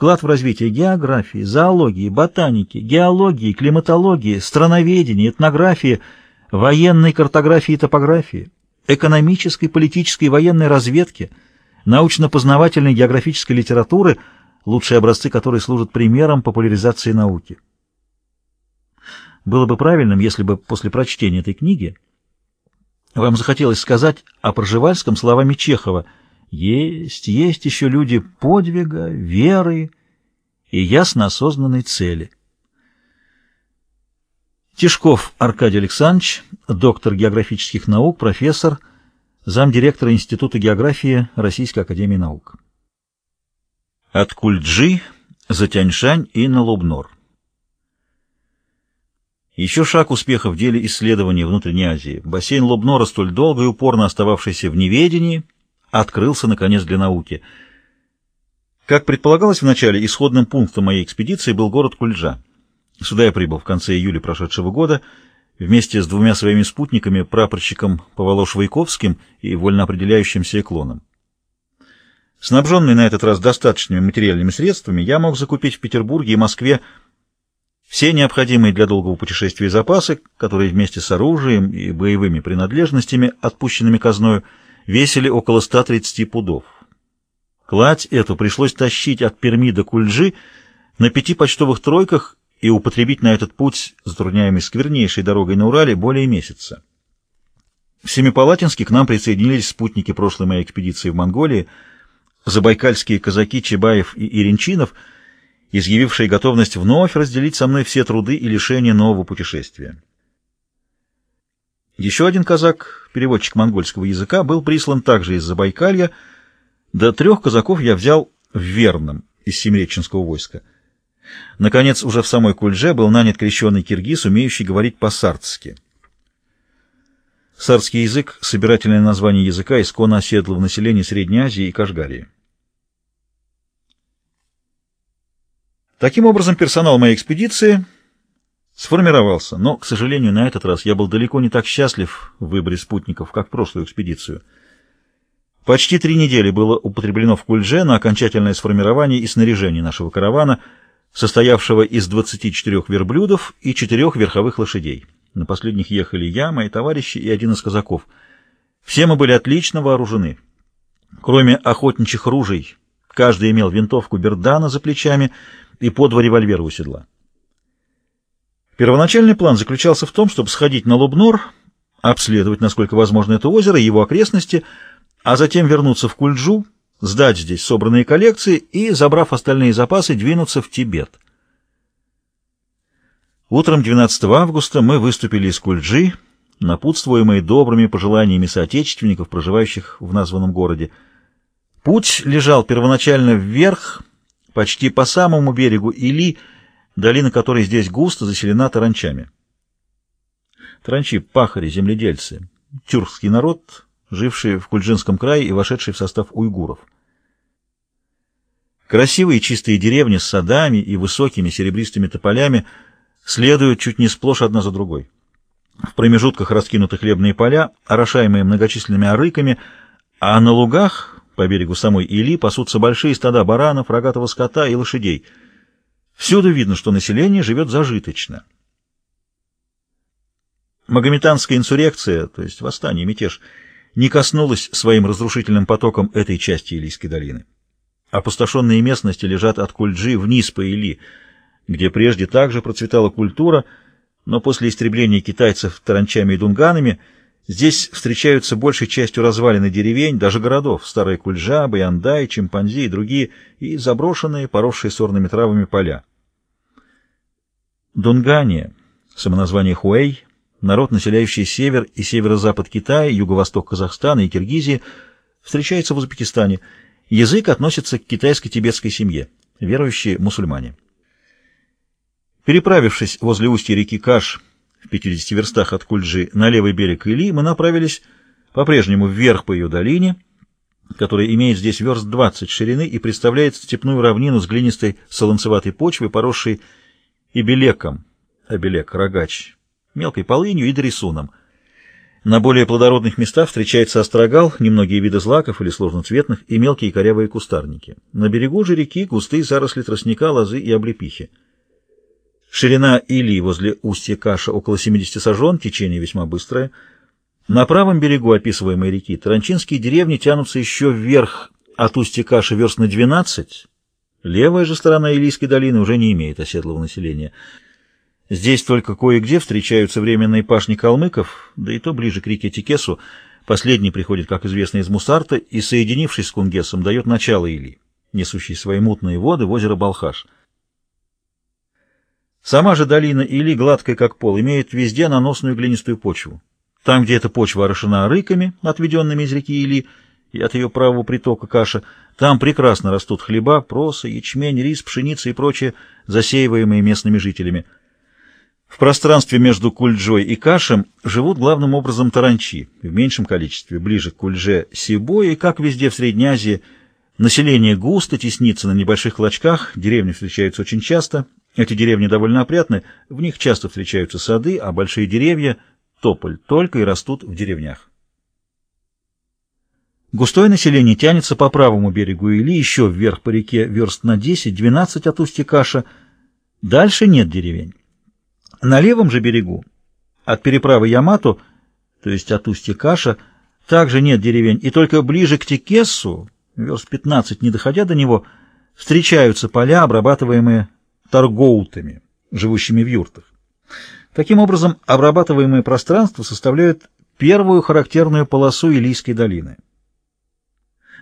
вклад в развитие географии, зоологии, ботаники, геологии, климатологии, страноведения, этнографии, военной картографии и топографии, экономической, политической и военной разведки, научно-познавательной географической литературы, лучшие образцы которой служат примером популяризации науки. Было бы правильным, если бы после прочтения этой книги вам захотелось сказать о Проживальском словами Чехова «Есть, есть еще люди подвига, веры и ясно осознанной цели». Тишков Аркадий Александрович, доктор географических наук, профессор, замдиректора Института географии Российской академии наук. От Кульджи за Тяньшань и на Лубнор. Еще шаг успеха в деле исследований внутренней Азии. Бассейн Лобнора, столь долго и упорно остававшийся в неведении, открылся, наконец, для науки. Как предполагалось вначале, исходным пунктом моей экспедиции был город Кульджа. Сюда я прибыл в конце июля прошедшего года вместе с двумя своими спутниками, прапорщиком Поволош-Войковским и вольноопределяющимся эклоном. Снабженный на этот раз достаточными материальными средствами, я мог закупить в Петербурге и Москве все необходимые для долгого путешествия запасы, которые вместе с оружием и боевыми принадлежностями, отпущенными казною, весили около 130 пудов. Кладь эту пришлось тащить от Перми до Кульжи на пяти почтовых тройках и употребить на этот путь, затрудняемый сквернейшей дорогой на Урале, более месяца. В Семипалатинске к нам присоединились спутники прошлой моей экспедиции в Монголии, забайкальские казаки Чебаев и Иринчинов — изъявивший готовность вновь разделить со мной все труды и лишения нового путешествия. Еще один казак, переводчик монгольского языка, был прислан также из Забайкалья. До трех казаков я взял в Верном из Семиреченского войска. Наконец, уже в самой Кульже был нанят крещеный киргиз, умеющий говорить по-сардски. Сардский язык — собирательное название языка, исконно оседлого населения Средней Азии и Кашгарии. Таким образом, персонал моей экспедиции сформировался, но, к сожалению, на этот раз я был далеко не так счастлив в выборе спутников, как в прошлую экспедицию. Почти три недели было употреблено в Кульже на окончательное сформирование и снаряжение нашего каравана, состоявшего из 24 верблюдов и четырех верховых лошадей. На последних ехали я, мои товарищи и один из казаков. Все мы были отлично вооружены. Кроме охотничьих ружей, каждый имел винтовку Бердана за плечами — и по два револьвера у седла. Первоначальный план заключался в том, чтобы сходить на Лобнор, обследовать, насколько возможно, это озеро и его окрестности, а затем вернуться в Кульджу, сдать здесь собранные коллекции и, забрав остальные запасы, двинуться в Тибет. Утром 12 августа мы выступили из Кульджи, напутствуемые добрыми пожеланиями соотечественников, проживающих в названном городе. Путь лежал первоначально вверх, почти по самому берегу Или, долина которой здесь густо заселена таранчами. Таранчи — пахари, земледельцы, тюркский народ, живший в Кульджинском крае и вошедший в состав уйгуров. Красивые чистые деревни с садами и высокими серебристыми тополями следуют чуть не сплошь одна за другой. В промежутках раскинуты хлебные поля, орошаемые многочисленными арыками, а на лугах по берегу самой Или пасутся большие стада баранов, рогатого скота и лошадей. Всюду видно, что население живет зажиточно. Магометанская инсурекция, то есть восстание, мятеж, не коснулась своим разрушительным потоком этой части Илийской долины. Опустошенные местности лежат от Кульджи вниз по Или, где прежде также процветала культура, но после истребления китайцев таранчами и дунганами – Здесь встречаются большей частью развалины деревень, даже городов, старые Кульжа, Баяндай, Чимпанзи и другие, и заброшенные, поросшие сорными травами поля. Дунгания, самоназвание Хуэй, народ, населяющий север и северо-запад Китая, юго-восток Казахстана и Киргизии, встречается в Узбекистане. Язык относится к китайско-тибетской семье, верующие мусульмане. Переправившись возле устья реки Каш, в 50 верстах от Кульджи на левый берег Или, мы направились по-прежнему вверх по ее долине, которая имеет здесь верст 20 ширины и представляет степную равнину с глинистой солонцеватой почвой, поросшей и белеком, обелек, рогач, мелкой полынью и дресуном. На более плодородных местах встречается острогал, немногие виды злаков или сложноцветных и мелкие корявые кустарники. На берегу же реки густые заросли тростника, лозы и облепихи. Ширина Или возле устья Каша около 70 сажен, течение весьма быстрое. На правом берегу описываемой реки таранчинские деревни тянутся еще вверх от устья Каша верст на 12. Левая же сторона Илийской долины уже не имеет оседлого населения. Здесь только кое-где встречаются временные пашни калмыков, да и то ближе к реке Тикесу. Последний приходит, как известно, из Мусарта и, соединившись с Кунгесом, дает начало Или, несущей свои мутные воды в озеро Балхаш. Сама же долина Или, гладкая как пол, имеет везде наносную глинистую почву. Там, где эта почва орошена рыками, отведенными из реки Или, и от ее правого притока каша, там прекрасно растут хлеба, проса, ячмень, рис, пшеница и прочее, засеиваемые местными жителями – в пространстве между Кульджой и Кашем живут главным образом таранчи, в меньшем количестве, ближе к Кульже Сибо, и, как везде в Средней Азии, население густо теснится на небольших клочках, деревни встречаются очень часто, эти деревни довольно опрятны, в них часто встречаются сады, а большие деревья, тополь, только и растут в деревнях. Густое население тянется по правому берегу или еще вверх по реке верст на 10-12 от устья Каша, дальше нет деревень. На левом же берегу, от переправы Ямато, то есть от устья Каша, также нет деревень, и только ближе к Текессу, верст 15 не доходя до него, встречаются поля, обрабатываемые торгоутами, живущими в юртах. Таким образом, обрабатываемые пространства составляют первую характерную полосу Илийской долины.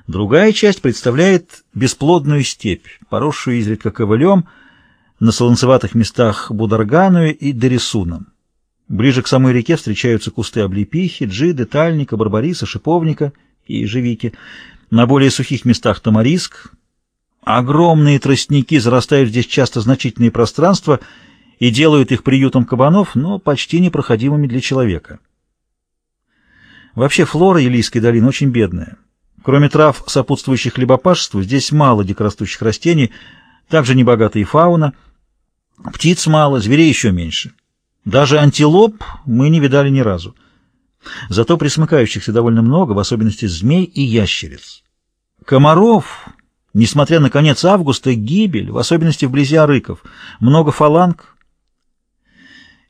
Другая часть представляет бесплодную степь, поросшую изредка ковылем, на солнцеватых местах Бударганую и Дересуном. Ближе к самой реке встречаются кусты облепихи, джиды, тальника, барбариса, шиповника и ежевики. На более сухих местах тамариск. Огромные тростники зарастают здесь часто значительные пространства и делают их приютом кабанов, но почти непроходимыми для человека. Вообще флора Елийской долины очень бедная. Кроме трав, сопутствующих хлебопашеству, здесь мало дикорастущих растений, также небогатая и фауна – Птиц мало, зверей еще меньше. Даже антилоп мы не видали ни разу. Зато присмыкающихся довольно много, в особенности змей и ящериц. Комаров, несмотря на конец августа, гибель, в особенности вблизи арыков. Много фаланг.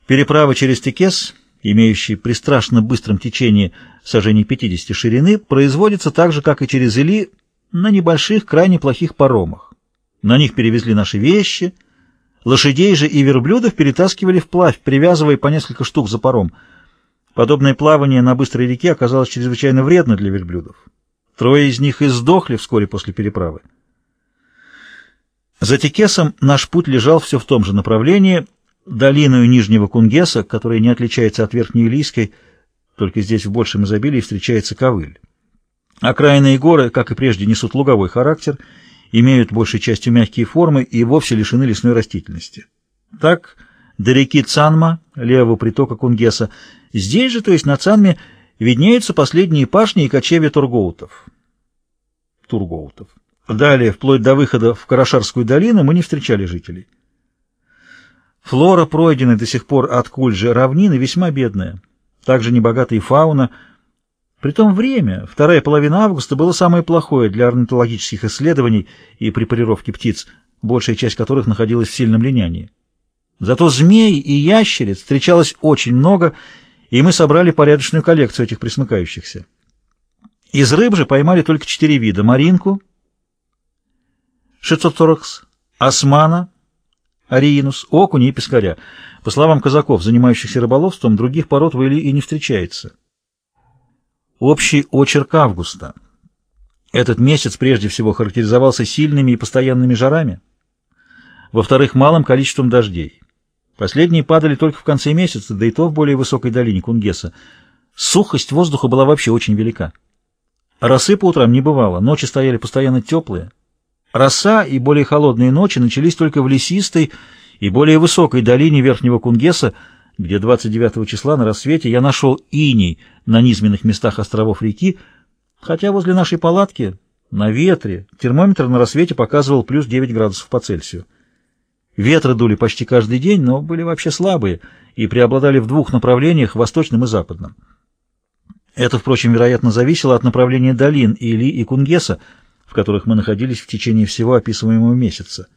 Переправа через Текес, имеющий при страшно быстром течении сажений 50 ширины, производится так же, как и через Или, на небольших, крайне плохих паромах. На них перевезли наши вещи — Лошадей же и верблюдов перетаскивали вплавь, привязывая по несколько штук за паром. Подобное плавание на быстрой реке оказалось чрезвычайно вредно для верблюдов. Трое из них и сдохли вскоре после переправы. За Текесом наш путь лежал все в том же направлении, долиною Нижнего Кунгеса, которая не отличается от Верхней Илийской, только здесь в большем изобилии встречается ковыль. Окраинные горы, как и прежде, несут луговой характер — имеют большей частью мягкие формы и вовсе лишены лесной растительности. Так, до реки Цанма, левого притока Кунгеса, здесь же, то есть на Цанме, виднеются последние пашни и кочевья тургоутов. Тургоутов. Далее, вплоть до выхода в Карашарскую долину, мы не встречали жителей. Флора, пройденная до сих пор от Кульжи равнины, весьма бедная. Также небогатая фауна – Притом время, вторая половина августа, было самое плохое для орнитологических исследований и препарировки птиц, большая часть которых находилась в сильном линянии. Зато змей и ящериц встречалось очень много, и мы собрали порядочную коллекцию этих присмыкающихся. Из рыб же поймали только четыре вида — маринку, шицоцоракс, османа, ариинус, окуня и пескаря. По словам казаков, занимающихся рыболовством, других пород в Или и не встречается. Общий очерк августа. Этот месяц прежде всего характеризовался сильными и постоянными жарами. Во-вторых, малым количеством дождей. Последние падали только в конце месяца, да и то в более высокой долине Кунгеса. Сухость воздуха была вообще очень велика. Росы по утрам не бывало, ночи стояли постоянно теплые. Роса и более холодные ночи начались только в лесистой и более высокой долине Верхнего Кунгеса, где 29 числа на рассвете я нашел иней на низменных местах островов реки, хотя возле нашей палатки, на ветре, термометр на рассвете показывал плюс 9 градусов по Цельсию. Ветры дули почти каждый день, но были вообще слабые и преобладали в двух направлениях, восточном и западном. Это, впрочем, вероятно, зависело от направления долин Или и Кунгеса, в которых мы находились в течение всего описываемого месяца.